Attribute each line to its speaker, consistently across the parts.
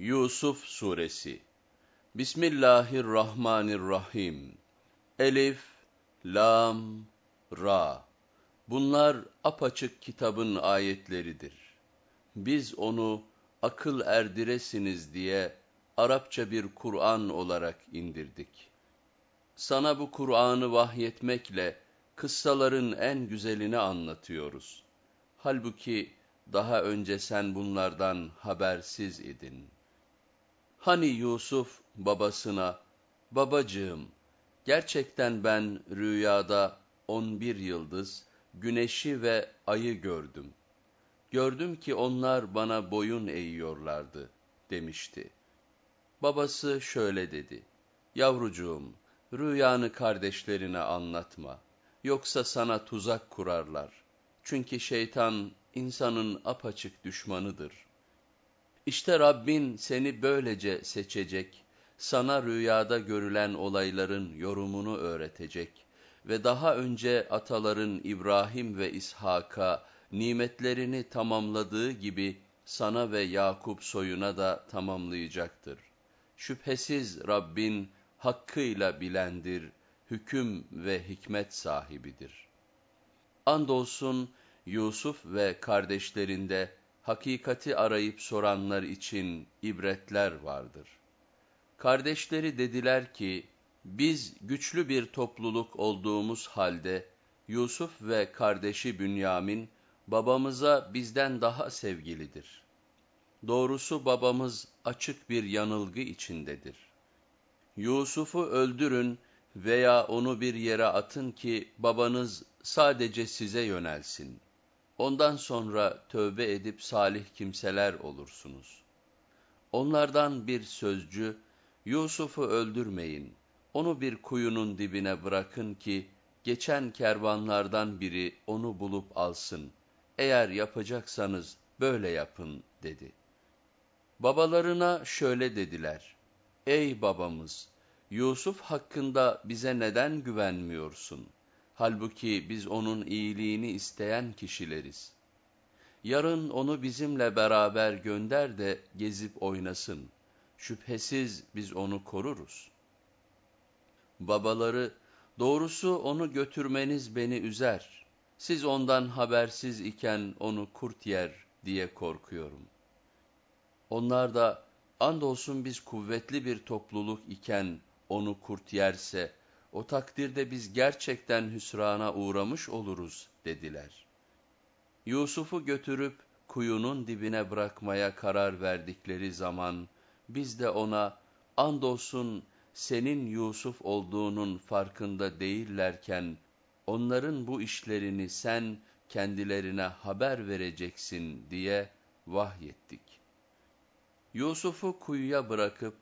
Speaker 1: Yusuf Suresi Bismillahirrahmanirrahim Elif, Lam, Ra Bunlar apaçık kitabın ayetleridir. Biz onu akıl erdiresiniz diye Arapça bir Kur'an olarak indirdik. Sana bu Kur'an'ı vahyetmekle kıssaların en güzelini anlatıyoruz. Halbuki daha önce sen bunlardan habersiz idin. Hani Yusuf babasına, babacığım, gerçekten ben rüyada on bir yıldız, güneşi ve ayı gördüm. Gördüm ki onlar bana boyun eğiyorlardı, demişti. Babası şöyle dedi, yavrucuğum, rüyanı kardeşlerine anlatma, yoksa sana tuzak kurarlar. Çünkü şeytan insanın apaçık düşmanıdır. İşte Rabbin seni böylece seçecek, sana rüyada görülen olayların yorumunu öğretecek ve daha önce ataların İbrahim ve İshak'a nimetlerini tamamladığı gibi sana ve Yakup soyuna da tamamlayacaktır. Şüphesiz Rabbin hakkıyla bilendir, hüküm ve hikmet sahibidir. Andolsun Yusuf ve kardeşlerinde hakikati arayıp soranlar için ibretler vardır. Kardeşleri dediler ki, biz güçlü bir topluluk olduğumuz halde Yusuf ve kardeşi Bünyamin babamıza bizden daha sevgilidir. Doğrusu babamız açık bir yanılgı içindedir. Yusuf'u öldürün veya onu bir yere atın ki babanız sadece size yönelsin. Ondan sonra tövbe edip salih kimseler olursunuz. Onlardan bir sözcü, Yusuf'u öldürmeyin, onu bir kuyunun dibine bırakın ki, geçen kervanlardan biri onu bulup alsın. Eğer yapacaksanız böyle yapın, dedi. Babalarına şöyle dediler, Ey babamız! Yusuf hakkında bize neden güvenmiyorsun? Halbuki biz onun iyiliğini isteyen kişileriz. Yarın onu bizimle beraber gönder de gezip oynasın. Şüphesiz biz onu koruruz. Babaları, doğrusu onu götürmeniz beni üzer. Siz ondan habersiz iken onu kurt yer diye korkuyorum. Onlar da, andolsun biz kuvvetli bir topluluk iken onu kurt yerse, o takdirde biz gerçekten hüsrana uğramış oluruz dediler. Yusuf'u götürüp kuyunun dibine bırakmaya karar verdikleri zaman, biz de ona, andolsun senin Yusuf olduğunun farkında değillerken, onların bu işlerini sen kendilerine haber vereceksin diye vahyettik. Yusuf'u kuyuya bırakıp,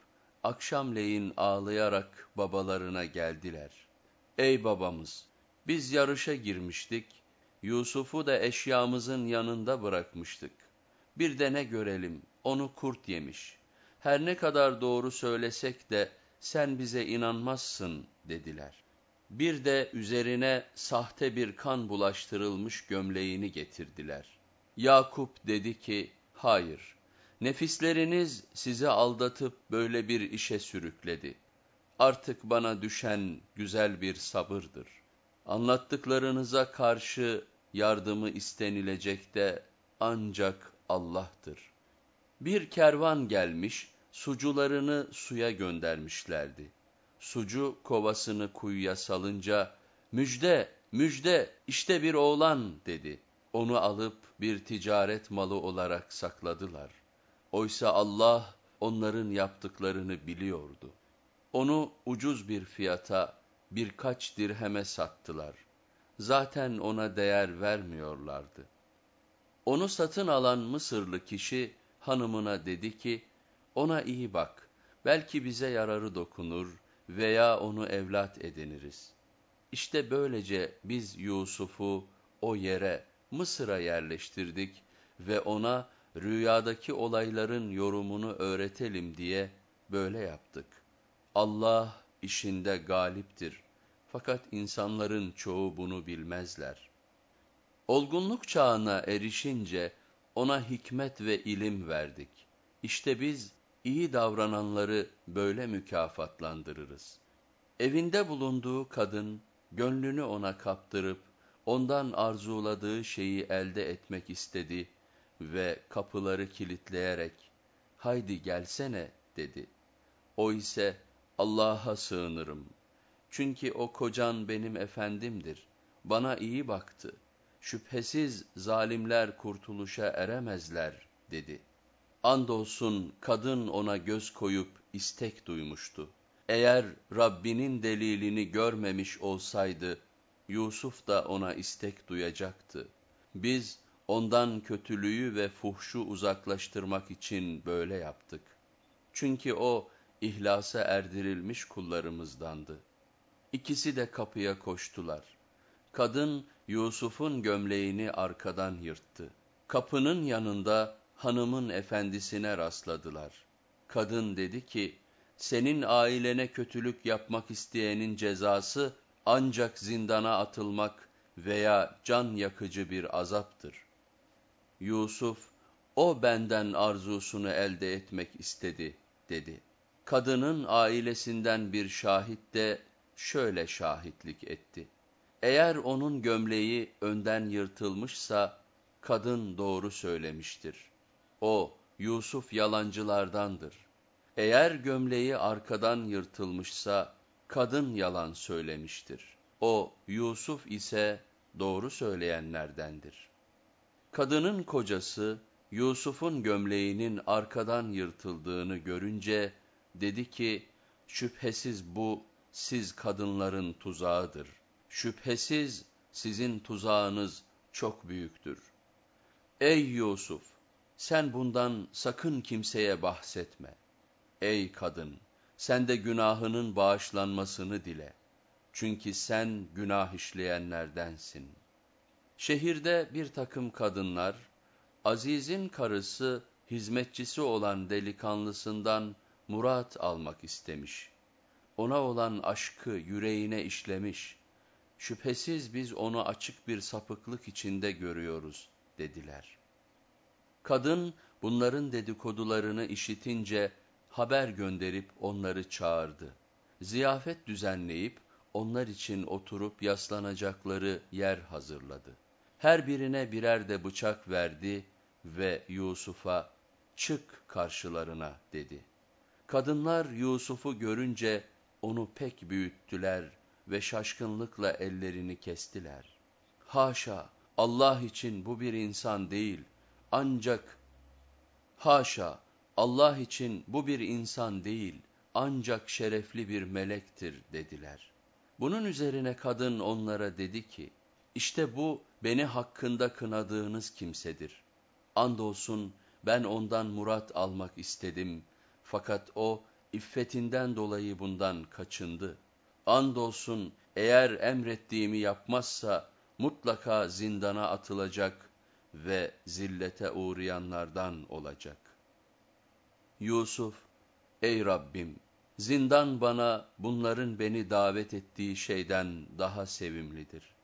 Speaker 1: akşamleyin ağlayarak babalarına geldiler. Ey babamız! Biz yarışa girmiştik, Yusuf'u da eşyamızın yanında bırakmıştık. Bir de ne görelim, onu kurt yemiş. Her ne kadar doğru söylesek de sen bize inanmazsın dediler. Bir de üzerine sahte bir kan bulaştırılmış gömleğini getirdiler. Yakup dedi ki, hayır, Nefisleriniz sizi aldatıp böyle bir işe sürükledi. Artık bana düşen güzel bir sabırdır. Anlattıklarınıza karşı yardımı istenilecek de ancak Allah'tır. Bir kervan gelmiş, sucularını suya göndermişlerdi. Sucu kovasını kuyuya salınca, müjde, müjde, işte bir oğlan dedi. Onu alıp bir ticaret malı olarak sakladılar.'' Oysa Allah onların yaptıklarını biliyordu. Onu ucuz bir fiyata birkaç dirheme sattılar. Zaten ona değer vermiyorlardı. Onu satın alan Mısırlı kişi hanımına dedi ki, ona iyi bak, belki bize yararı dokunur veya onu evlat ediniriz. İşte böylece biz Yusuf'u o yere, Mısır'a yerleştirdik ve ona rüyadaki olayların yorumunu öğretelim diye böyle yaptık. Allah işinde galiptir. Fakat insanların çoğu bunu bilmezler. Olgunluk çağına erişince ona hikmet ve ilim verdik. İşte biz iyi davrananları böyle mükafatlandırırız. Evinde bulunduğu kadın, gönlünü ona kaptırıp, ondan arzuladığı şeyi elde etmek istedi ve kapıları kilitleyerek, haydi gelsene dedi. O ise, Allah'a sığınırım. Çünkü o kocan benim efendimdir. Bana iyi baktı. Şüphesiz zalimler kurtuluşa eremezler dedi. Andolsun kadın ona göz koyup istek duymuştu. Eğer Rabbinin delilini görmemiş olsaydı, Yusuf da ona istek duyacaktı. Biz ondan kötülüğü ve fuhşu uzaklaştırmak için böyle yaptık. Çünkü o ihlasa erdirilmiş kullarımızdandı. İkisi de kapıya koştular. Kadın Yusuf'un gömleğini arkadan yırttı. Kapının yanında hanımın efendisine rastladılar. Kadın dedi ki, senin ailene kötülük yapmak isteyenin cezası ancak zindana atılmak veya can yakıcı bir azaptır. Yusuf, o benden arzusunu elde etmek istedi, dedi. Kadının ailesinden bir şahit de şöyle şahitlik etti. Eğer onun gömleği önden yırtılmışsa, kadın doğru söylemiştir. O, Yusuf yalancılardandır. Eğer gömleği arkadan yırtılmışsa, kadın yalan söylemiştir. O, Yusuf ise doğru söyleyenlerdendir. Kadının kocası, Yusuf'un gömleğinin arkadan yırtıldığını görünce, dedi ki, şüphesiz bu siz kadınların tuzağıdır. Şüphesiz sizin tuzağınız çok büyüktür. Ey Yusuf! Sen bundan sakın kimseye bahsetme. Ey kadın! Sen de günahının bağışlanmasını dile. Çünkü sen günah işleyenlerdensin. Şehirde bir takım kadınlar, Aziz'in karısı, hizmetçisi olan delikanlısından murat almak istemiş. Ona olan aşkı yüreğine işlemiş. Şüphesiz biz onu açık bir sapıklık içinde görüyoruz, dediler. Kadın bunların dedikodularını işitince haber gönderip onları çağırdı. Ziyafet düzenleyip onlar için oturup yaslanacakları yer hazırladı. Her birine birer de bıçak verdi ve Yusuf'a çık karşılarına dedi. Kadınlar Yusuf'u görünce onu pek büyüttüler ve şaşkınlıkla ellerini kestiler. Haşa, Allah için bu bir insan değil, ancak, haşa, Allah için bu bir insan değil, ancak şerefli bir melektir dediler. Bunun üzerine kadın onlara dedi ki, işte bu beni hakkında kınadığınız kimsedir. Andolsun ben ondan murat almak istedim, fakat o iffetinden dolayı bundan kaçındı. Andolsun eğer emrettiğimi yapmazsa mutlaka zindana atılacak ve zillete uğrayanlardan olacak. Yusuf, ey Rabbim, zindan bana bunların beni davet ettiği şeyden daha sevimlidir.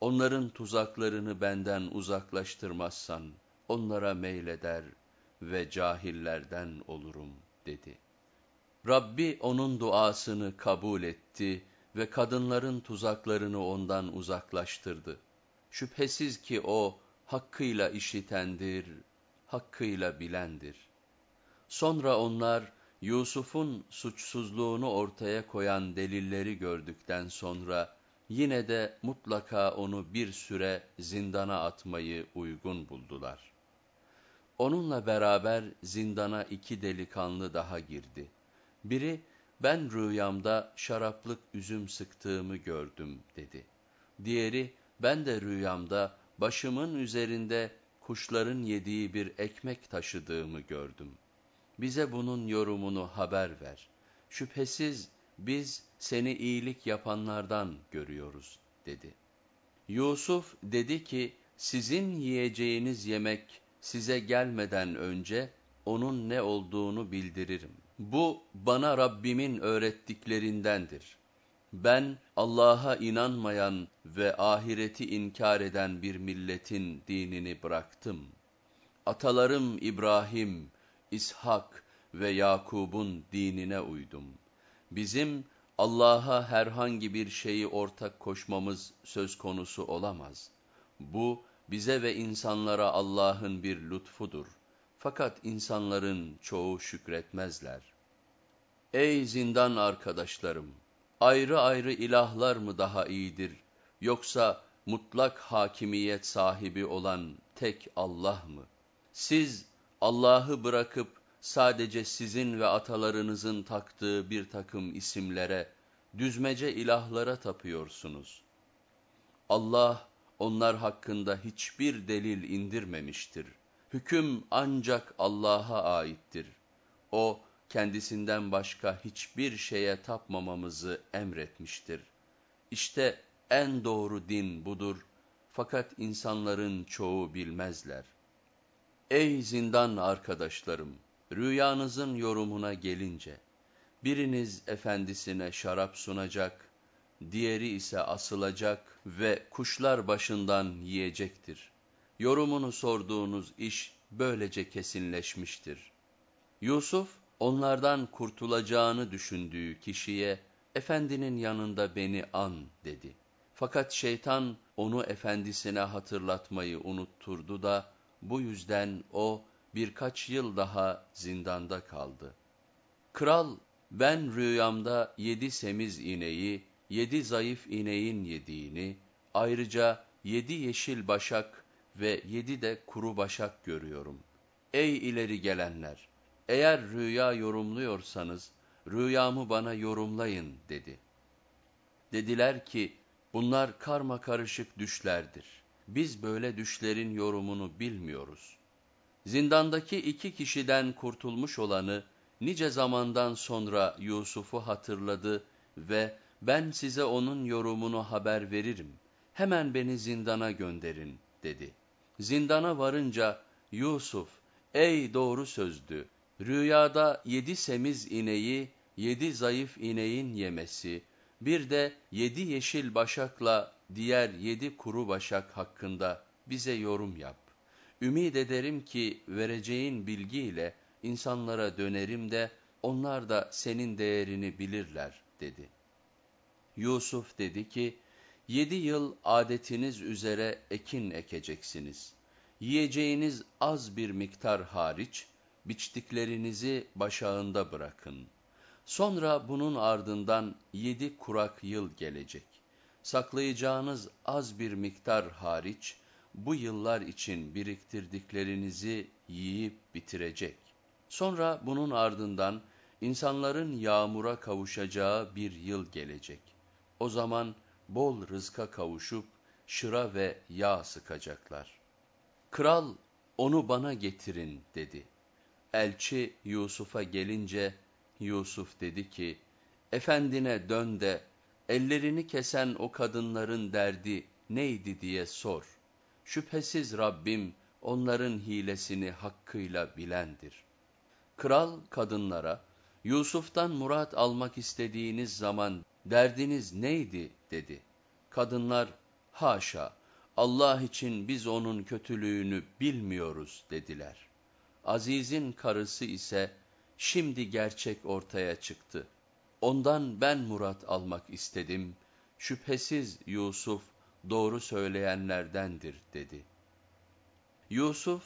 Speaker 1: Onların tuzaklarını benden uzaklaştırmazsan, onlara meyleder ve cahillerden olurum, dedi. Rabbi onun duasını kabul etti ve kadınların tuzaklarını ondan uzaklaştırdı. Şüphesiz ki o, hakkıyla işitendir, hakkıyla bilendir. Sonra onlar, Yusuf'un suçsuzluğunu ortaya koyan delilleri gördükten sonra, yine de mutlaka onu bir süre zindana atmayı uygun buldular. Onunla beraber zindana iki delikanlı daha girdi. Biri, ben rüyamda şaraplık üzüm sıktığımı gördüm dedi. Diğeri, ben de rüyamda başımın üzerinde kuşların yediği bir ekmek taşıdığımı gördüm. Bize bunun yorumunu haber ver. Şüphesiz biz seni iyilik yapanlardan görüyoruz, dedi. Yusuf dedi ki, sizin yiyeceğiniz yemek size gelmeden önce onun ne olduğunu bildiririm. Bu bana Rabbimin öğrettiklerindendir. Ben Allah'a inanmayan ve ahireti inkar eden bir milletin dinini bıraktım. Atalarım İbrahim, İshak ve Yakub'un dinine uydum. Bizim Allah'a herhangi bir şeyi ortak koşmamız söz konusu olamaz. Bu bize ve insanlara Allah'ın bir lütfudur. Fakat insanların çoğu şükretmezler. Ey zindan arkadaşlarım! Ayrı ayrı ilahlar mı daha iyidir, yoksa mutlak hakimiyet sahibi olan tek Allah mı? Siz Allah'ı bırakıp sadece sizin ve atalarınızın taktığı bir takım isimlere, düzmece ilahlara tapıyorsunuz. Allah onlar hakkında hiçbir delil indirmemiştir. Hüküm ancak Allah'a aittir. O, kendisinden başka hiçbir şeye tapmamamızı emretmiştir. İşte en doğru din budur, fakat insanların çoğu bilmezler. Ey zindan arkadaşlarım! Rüyanızın yorumuna gelince, biriniz efendisine şarap sunacak, diğeri ise asılacak ve kuşlar başından yiyecektir. Yorumunu sorduğunuz iş böylece kesinleşmiştir. Yusuf, onlardan kurtulacağını düşündüğü kişiye, efendinin yanında beni an dedi. Fakat şeytan onu efendisine hatırlatmayı unutturdu da, bu yüzden o birkaç yıl daha zindanda kaldı. Kral, ben rüyamda yedi semiz ineği, yedi zayıf ineğin yediğini, ayrıca yedi yeşil başak ve yedi de kuru başak görüyorum. Ey ileri gelenler! Eğer rüya yorumluyorsanız, rüyamı bana yorumlayın dedi. Dediler ki, bunlar karma karışık düşlerdir. Biz böyle düşlerin yorumunu bilmiyoruz. Zindandaki iki kişiden kurtulmuş olanı, nice zamandan sonra Yusuf'u hatırladı ve ben size onun yorumunu haber veririm, hemen beni zindana gönderin dedi. Zindana varınca Yusuf, ey doğru sözlü, rüyada yedi semiz ineği, yedi zayıf ineğin yemesi, bir de yedi yeşil başakla diğer yedi kuru başak hakkında bize yorum yap. Ümid ederim ki vereceğin bilgiyle insanlara dönerim de onlar da senin değerini bilirler dedi. Yusuf dedi ki, yedi yıl adetiniz üzere ekin ekeceksiniz. Yiyeceğiniz az bir miktar hariç, biçtiklerinizi başağında bırakın. Sonra bunun ardından yedi kurak yıl gelecek. Saklayacağınız az bir miktar hariç, bu yıllar için biriktirdiklerinizi yiyip bitirecek. Sonra bunun ardından insanların yağmura kavuşacağı bir yıl gelecek. O zaman bol rızka kavuşup şıra ve yağ sıkacaklar. Kral onu bana getirin dedi. Elçi Yusuf'a gelince Yusuf dedi ki, efendine dön de ellerini kesen o kadınların derdi neydi diye sor. Şüphesiz Rabbim onların hilesini hakkıyla bilendir. Kral kadınlara, Yusuf'tan murat almak istediğiniz zaman derdiniz neydi dedi. Kadınlar, haşa, Allah için biz onun kötülüğünü bilmiyoruz dediler. Aziz'in karısı ise, şimdi gerçek ortaya çıktı. Ondan ben murat almak istedim, şüphesiz Yusuf doğru söyleyenlerdendir dedi. Yusuf,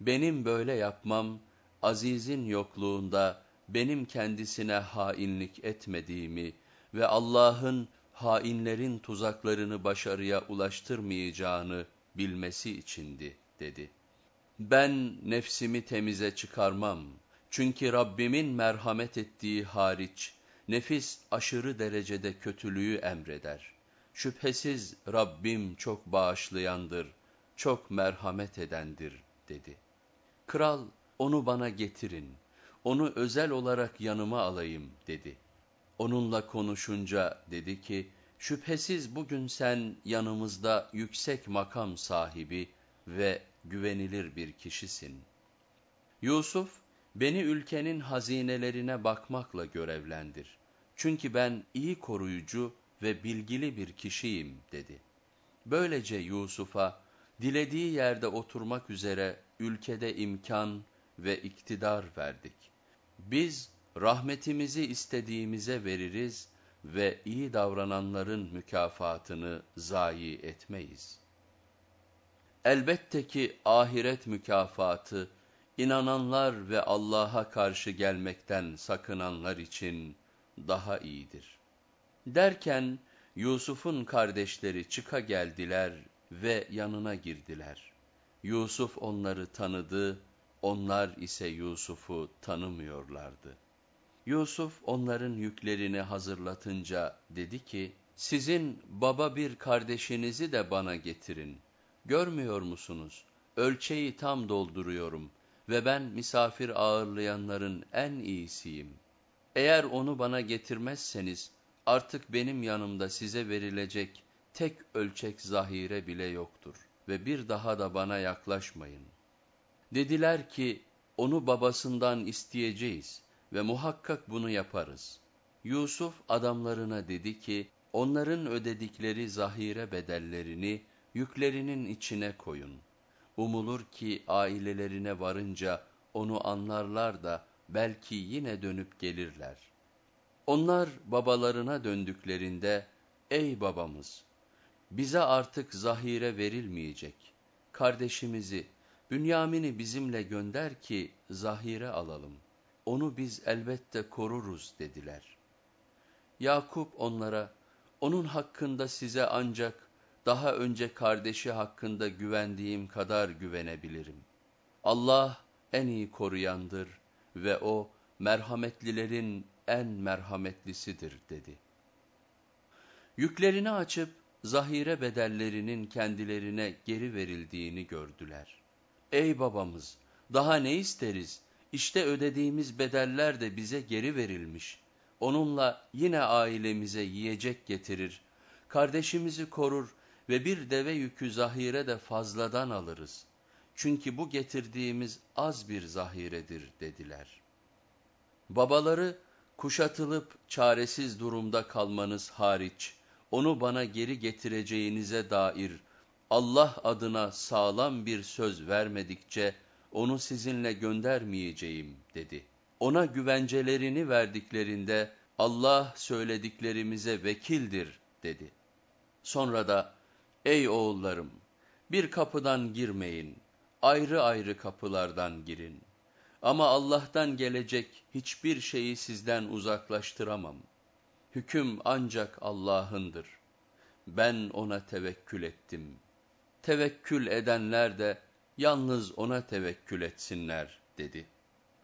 Speaker 1: benim böyle yapmam, Aziz'in yokluğunda benim kendisine hainlik etmediğimi ve Allah'ın hainlerin tuzaklarını başarıya ulaştırmayacağını bilmesi içindi, dedi. Ben nefsimi temize çıkarmam. Çünkü Rabbimin merhamet ettiği hariç, nefis aşırı derecede kötülüğü emreder. Şüphesiz Rabbim çok bağışlayandır, çok merhamet edendir, dedi. Kral, onu bana getirin, onu özel olarak yanıma alayım, dedi. Onunla konuşunca dedi ki, şüphesiz bugün sen yanımızda yüksek makam sahibi ve güvenilir bir kişisin. Yusuf, beni ülkenin hazinelerine bakmakla görevlendir. Çünkü ben iyi koruyucu ve bilgili bir kişiyim dedi. Böylece Yusuf'a dilediği yerde oturmak üzere ülkede imkan ve iktidar verdik. Biz rahmetimizi istediğimize veririz ve iyi davrananların mükafatını zayi etmeyiz. Elbette ki ahiret mükafatı, inananlar ve Allah'a karşı gelmekten sakınanlar için daha iyidir. Derken Yusuf'un kardeşleri çıka geldiler ve yanına girdiler. Yusuf onları tanıdı, onlar ise Yusuf'u tanımıyorlardı. Yusuf onların yüklerini hazırlatınca dedi ki, sizin baba bir kardeşinizi de bana getirin. Görmüyor musunuz? Ölçeği tam dolduruyorum ve ben misafir ağırlayanların en iyisiyim. Eğer onu bana getirmezseniz, artık benim yanımda size verilecek tek ölçek zahire bile yoktur ve bir daha da bana yaklaşmayın. Dediler ki, onu babasından isteyeceğiz ve muhakkak bunu yaparız. Yusuf adamlarına dedi ki, onların ödedikleri zahire bedellerini yüklerinin içine koyun. Umulur ki ailelerine varınca onu anlarlar da belki yine dönüp gelirler. Onlar babalarına döndüklerinde, ey babamız, bize artık zahire verilmeyecek. Kardeşimizi, Bünyamin'i bizimle gönder ki zahire alalım. Onu biz elbette koruruz dediler. Yakup onlara, onun hakkında size ancak daha önce kardeşi hakkında güvendiğim kadar güvenebilirim. Allah en iyi koruyandır ve o merhametlilerin en merhametlisidir dedi. Yüklerini açıp zahire bedellerinin kendilerine geri verildiğini gördüler. Ey babamız, daha ne isteriz? İşte ödediğimiz bedeller de bize geri verilmiş. Onunla yine ailemize yiyecek getirir, kardeşimizi korur ve bir deve yükü zahire de fazladan alırız. Çünkü bu getirdiğimiz az bir zahiredir dediler. Babaları kuşatılıp çaresiz durumda kalmanız hariç, onu bana geri getireceğinize dair Allah adına sağlam bir söz vermedikçe onu sizinle göndermeyeceğim dedi. Ona güvencelerini verdiklerinde Allah söylediklerimize vekildir dedi. Sonra da ey oğullarım bir kapıdan girmeyin ayrı ayrı kapılardan girin. Ama Allah'tan gelecek hiçbir şeyi sizden uzaklaştıramam. Hüküm ancak Allah'ındır. Ben ona tevekkül ettim. Tevekkül edenler de yalnız ona tevekkül etsinler dedi.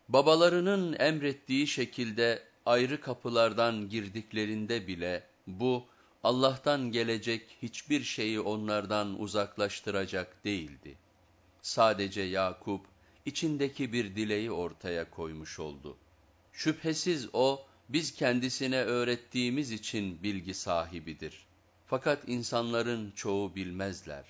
Speaker 1: Babalarının emrettiği şekilde ayrı kapılardan girdiklerinde bile bu Allah'tan gelecek hiçbir şeyi onlardan uzaklaştıracak değildi. Sadece Yakup içindeki bir dileği ortaya koymuş oldu. Şüphesiz o biz kendisine öğrettiğimiz için bilgi sahibidir. Fakat insanların çoğu bilmezler.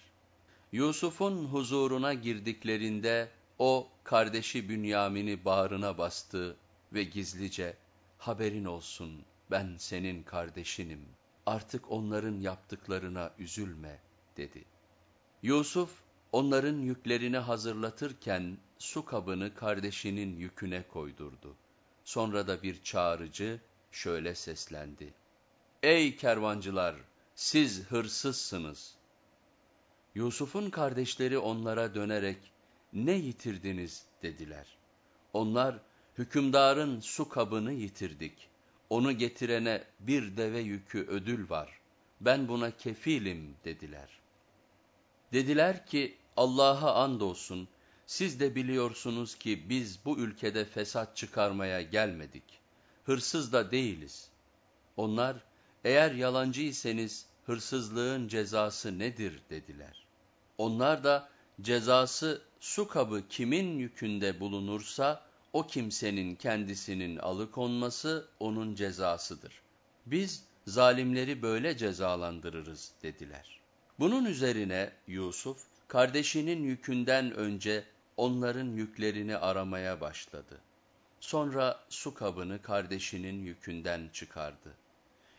Speaker 1: Yusuf'un huzuruna girdiklerinde o kardeşi Bünyamin'i bağrına bastı ve gizlice haberin olsun ben senin kardeşinim artık onların yaptıklarına üzülme dedi. Yusuf onların yüklerini hazırlatırken su kabını kardeşinin yüküne koydurdu. Sonra da bir çağrıcı şöyle seslendi. Ey kervancılar siz hırsızsınız. Yusuf'un kardeşleri onlara dönerek ne yitirdiniz dediler. Onlar hükümdarın su kabını yitirdik. Onu getirene bir deve yükü ödül var. Ben buna kefilim dediler. Dediler ki Allah'a andolsun siz de biliyorsunuz ki biz bu ülkede fesat çıkarmaya gelmedik. Hırsız da değiliz. Onlar eğer yalancıysanız hırsızlığın cezası nedir dediler. Onlar da cezası su kabı kimin yükünde bulunursa o kimsenin kendisinin alıkonması onun cezasıdır. Biz zalimleri böyle cezalandırırız dediler. Bunun üzerine Yusuf kardeşinin yükünden önce onların yüklerini aramaya başladı. Sonra su kabını kardeşinin yükünden çıkardı.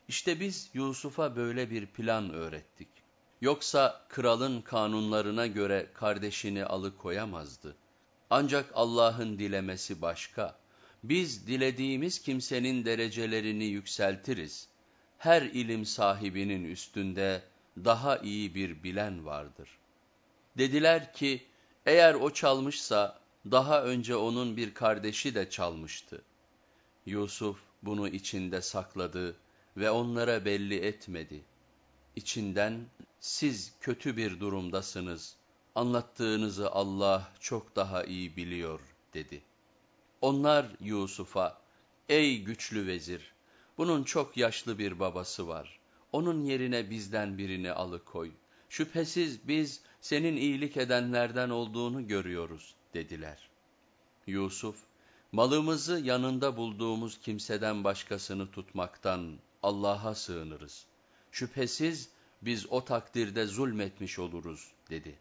Speaker 1: İşte biz Yusuf'a böyle bir plan öğrettik. Yoksa kralın kanunlarına göre kardeşini alıkoyamazdı. Ancak Allah'ın dilemesi başka. Biz dilediğimiz kimsenin derecelerini yükseltiriz. Her ilim sahibinin üstünde daha iyi bir bilen vardır. Dediler ki, eğer o çalmışsa, daha önce onun bir kardeşi de çalmıştı. Yusuf bunu içinde sakladı ve onlara belli etmedi. İçinden, siz kötü bir durumdasınız, anlattığınızı Allah çok daha iyi biliyor, dedi. Onlar Yusuf'a, ey güçlü vezir, bunun çok yaşlı bir babası var. Onun yerine bizden birini alıkoy. Şüphesiz biz senin iyilik edenlerden olduğunu görüyoruz, dediler. Yusuf, malımızı yanında bulduğumuz kimseden başkasını tutmaktan Allah'a sığınırız. Şüphesiz biz o takdirde zulmetmiş oluruz, dedi.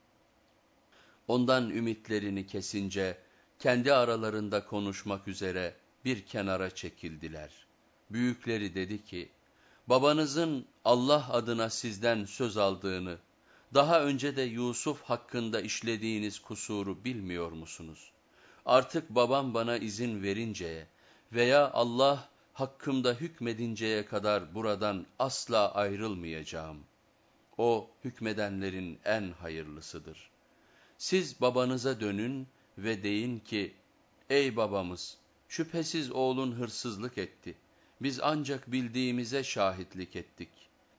Speaker 1: Ondan ümitlerini kesince, kendi aralarında konuşmak üzere bir kenara çekildiler. Büyükleri dedi ki, babanızın Allah adına sizden söz aldığını, daha önce de Yusuf hakkında işlediğiniz kusuru bilmiyor musunuz? Artık babam bana izin verinceye veya Allah hakkımda hükmedinceye kadar buradan asla ayrılmayacağım. O hükmedenlerin en hayırlısıdır. Siz babanıza dönün ve deyin ki, ey babamız, şüphesiz oğlun hırsızlık etti. Biz ancak bildiğimize şahitlik ettik.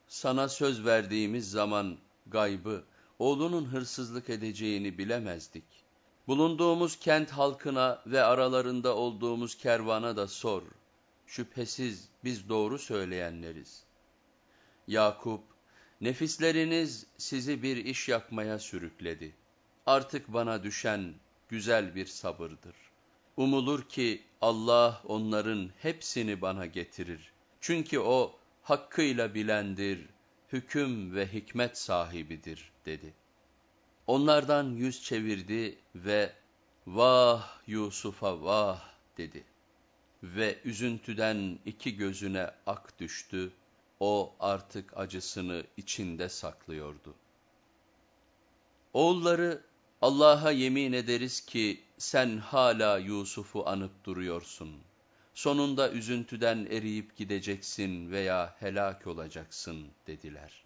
Speaker 1: Sana söz verdiğimiz zaman gaybı, oğlunun hırsızlık edeceğini bilemezdik. Bulunduğumuz kent halkına ve aralarında olduğumuz kervana da sor. Şüphesiz biz doğru söyleyenleriz. Yakup, nefisleriniz sizi bir iş yapmaya sürükledi. Artık bana düşen güzel bir sabırdır. Umulur ki Allah onların hepsini bana getirir. Çünkü o hakkıyla bilendir, hüküm ve hikmet sahibidir dedi. Onlardan yüz çevirdi ve vah Yusuf'a vah dedi. Ve üzüntüden iki gözüne ak düştü, o artık acısını içinde saklıyordu. Oğulları Allah'a yemin ederiz ki sen hala Yusuf'u anıp duruyorsun. Sonunda üzüntüden eriyip gideceksin veya helak olacaksın dediler.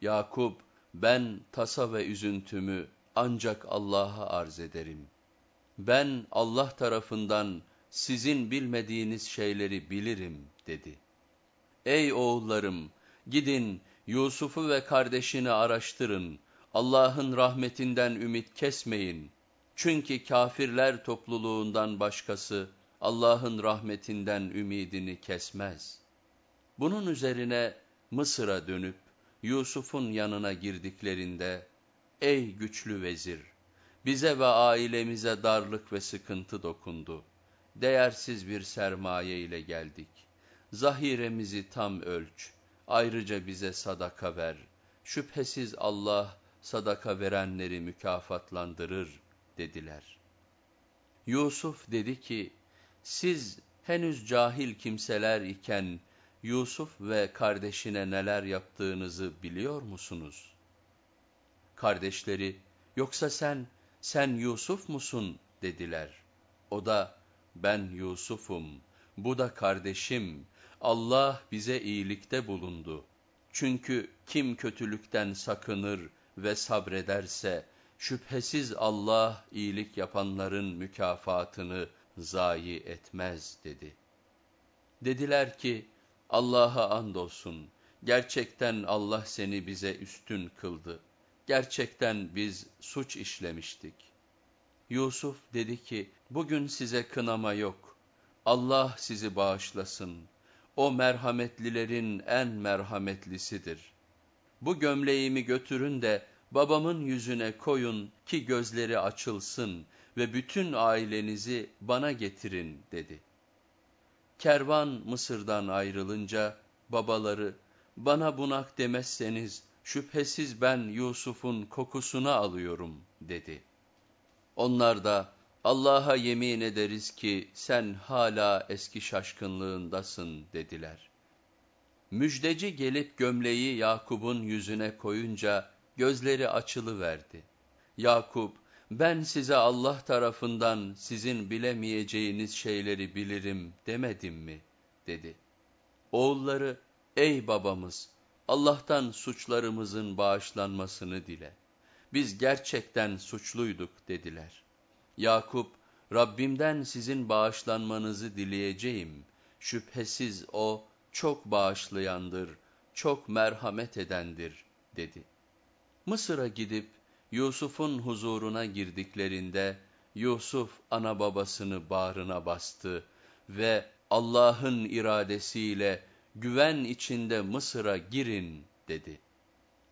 Speaker 1: Yakup, ben tasa ve üzüntümü ancak Allah'a arz ederim. Ben Allah tarafından sizin bilmediğiniz şeyleri bilirim dedi. Ey oğullarım, gidin Yusuf'u ve kardeşini araştırın, Allah'ın rahmetinden ümit kesmeyin. Çünkü kafirler topluluğundan başkası Allah'ın rahmetinden ümidini kesmez. Bunun üzerine Mısır'a dönüp Yusuf'un yanına girdiklerinde, Ey güçlü vezir! Bize ve ailemize darlık ve sıkıntı dokundu. Değersiz bir sermaye ile geldik. Zahiremizi tam ölç. Ayrıca bize sadaka ver. Şüphesiz Allah, sadaka verenleri mükafatlandırır dediler. Yusuf dedi ki, siz henüz cahil kimseler iken Yusuf ve kardeşine neler yaptığınızı biliyor musunuz? Kardeşleri, yoksa sen, sen Yusuf musun dediler. O da, ben Yusuf'um, bu da kardeşim, Allah bize iyilikte bulundu. Çünkü kim kötülükten sakınır ve sabrederse, şüphesiz Allah iyilik yapanların mükafatını zayi etmez dedi. Dediler ki, Allah'a andolsun, gerçekten Allah seni bize üstün kıldı. Gerçekten biz suç işlemiştik. Yusuf dedi ki, bugün size kınama yok. Allah sizi bağışlasın. O merhametlilerin en merhametlisidir.'' bu gömleğimi götürün de babamın yüzüne koyun ki gözleri açılsın ve bütün ailenizi bana getirin dedi. Kervan Mısır'dan ayrılınca babaları bana bunak demezseniz şüphesiz ben Yusuf'un kokusunu alıyorum dedi. Onlar da Allah'a yemin ederiz ki sen hala eski şaşkınlığındasın dediler. Müjdeci gelip gömleği Yakup'un yüzüne koyunca gözleri açılı verdi. Yakup, ben size Allah tarafından sizin bilemeyeceğiniz şeyleri bilirim demedim mi? dedi. Oğulları, ey babamız, Allah'tan suçlarımızın bağışlanmasını dile. Biz gerçekten suçluyduk dediler. Yakup, Rabbimden sizin bağışlanmanızı dileyeceğim. Şüphesiz o çok bağışlayandır, çok merhamet edendir dedi. Mısır'a gidip Yusuf'un huzuruna girdiklerinde Yusuf ana babasını bağrına bastı ve Allah'ın iradesiyle güven içinde Mısır'a girin dedi.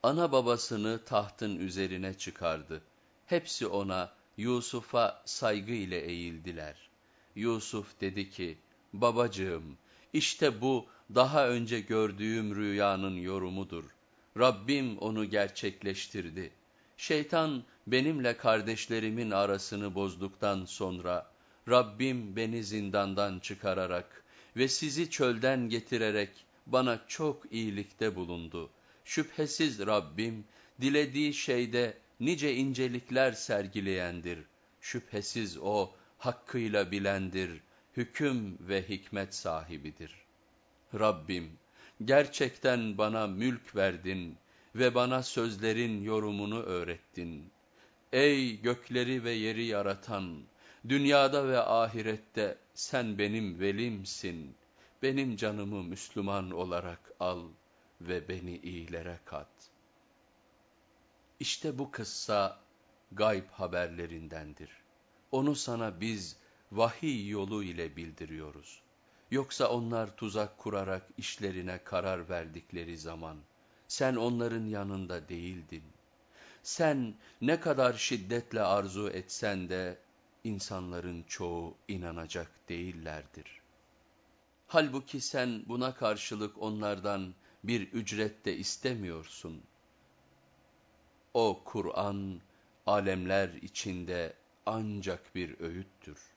Speaker 1: Ana babasını tahtın üzerine çıkardı. Hepsi ona Yusuf'a saygı ile eğildiler. Yusuf dedi ki, babacığım işte bu daha önce gördüğüm rüyanın yorumudur. Rabbim onu gerçekleştirdi. Şeytan benimle kardeşlerimin arasını bozduktan sonra Rabbim beni zindandan çıkararak ve sizi çölden getirerek bana çok iyilikte bulundu. Şüphesiz Rabbim dilediği şeyde nice incelikler sergileyendir. Şüphesiz o hakkıyla bilendir, hüküm ve hikmet sahibidir. Rabbim gerçekten bana mülk verdin ve bana sözlerin yorumunu öğrettin. Ey gökleri ve yeri yaratan, dünyada ve ahirette sen benim velimsin. Benim canımı Müslüman olarak al ve beni iyilere kat. İşte bu kıssa gayb haberlerindendir. Onu sana biz vahiy yolu ile bildiriyoruz. Yoksa onlar tuzak kurarak işlerine karar verdikleri zaman, sen onların yanında değildin. Sen ne kadar şiddetle arzu etsen de, insanların çoğu inanacak değillerdir. Halbuki sen buna karşılık onlardan bir ücret de istemiyorsun. O Kur'an, alemler içinde ancak bir öğüttür.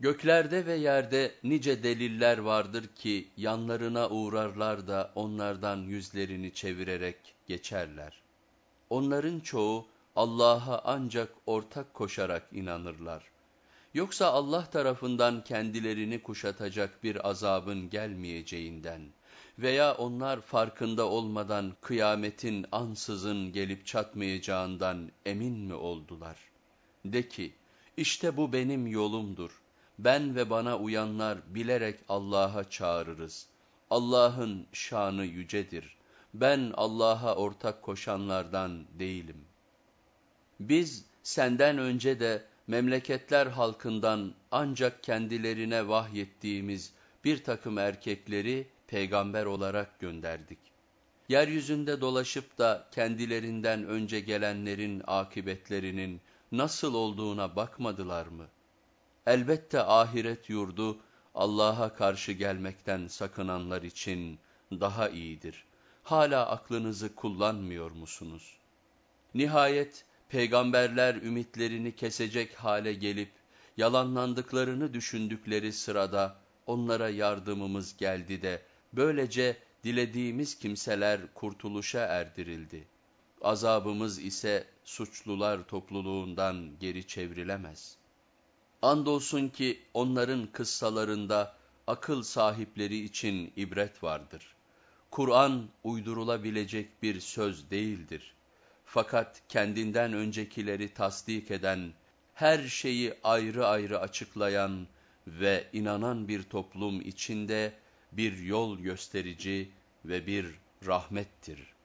Speaker 1: Göklerde ve yerde nice deliller vardır ki yanlarına uğrarlar da onlardan yüzlerini çevirerek geçerler. Onların çoğu Allah'a ancak ortak koşarak inanırlar. Yoksa Allah tarafından kendilerini kuşatacak bir azabın gelmeyeceğinden veya onlar farkında olmadan kıyametin ansızın gelip çatmayacağından emin mi oldular? De ki, işte bu benim yolumdur. Ben ve bana uyanlar bilerek Allah'a çağırırız. Allah'ın şanı yücedir. Ben Allah'a ortak koşanlardan değilim. Biz senden önce de memleketler halkından ancak kendilerine vahyettiğimiz bir takım erkekleri peygamber olarak gönderdik. Yeryüzünde dolaşıp da kendilerinden önce gelenlerin akıbetlerinin nasıl olduğuna bakmadılar mı? Elbette ahiret yurdu Allah'a karşı gelmekten sakınanlar için daha iyidir. Hala aklınızı kullanmıyor musunuz? Nihayet peygamberler ümitlerini kesecek hale gelip yalanlandıklarını düşündükleri sırada onlara yardımımız geldi de böylece dilediğimiz kimseler kurtuluşa erdirildi. Azabımız ise suçlular topluluğundan geri çevrilemez. Andolsun ki onların kıssalarında akıl sahipleri için ibret vardır. Kur'an uydurulabilecek bir söz değildir. Fakat kendinden öncekileri tasdik eden, her şeyi ayrı ayrı açıklayan ve inanan bir toplum içinde bir yol gösterici ve bir rahmettir.''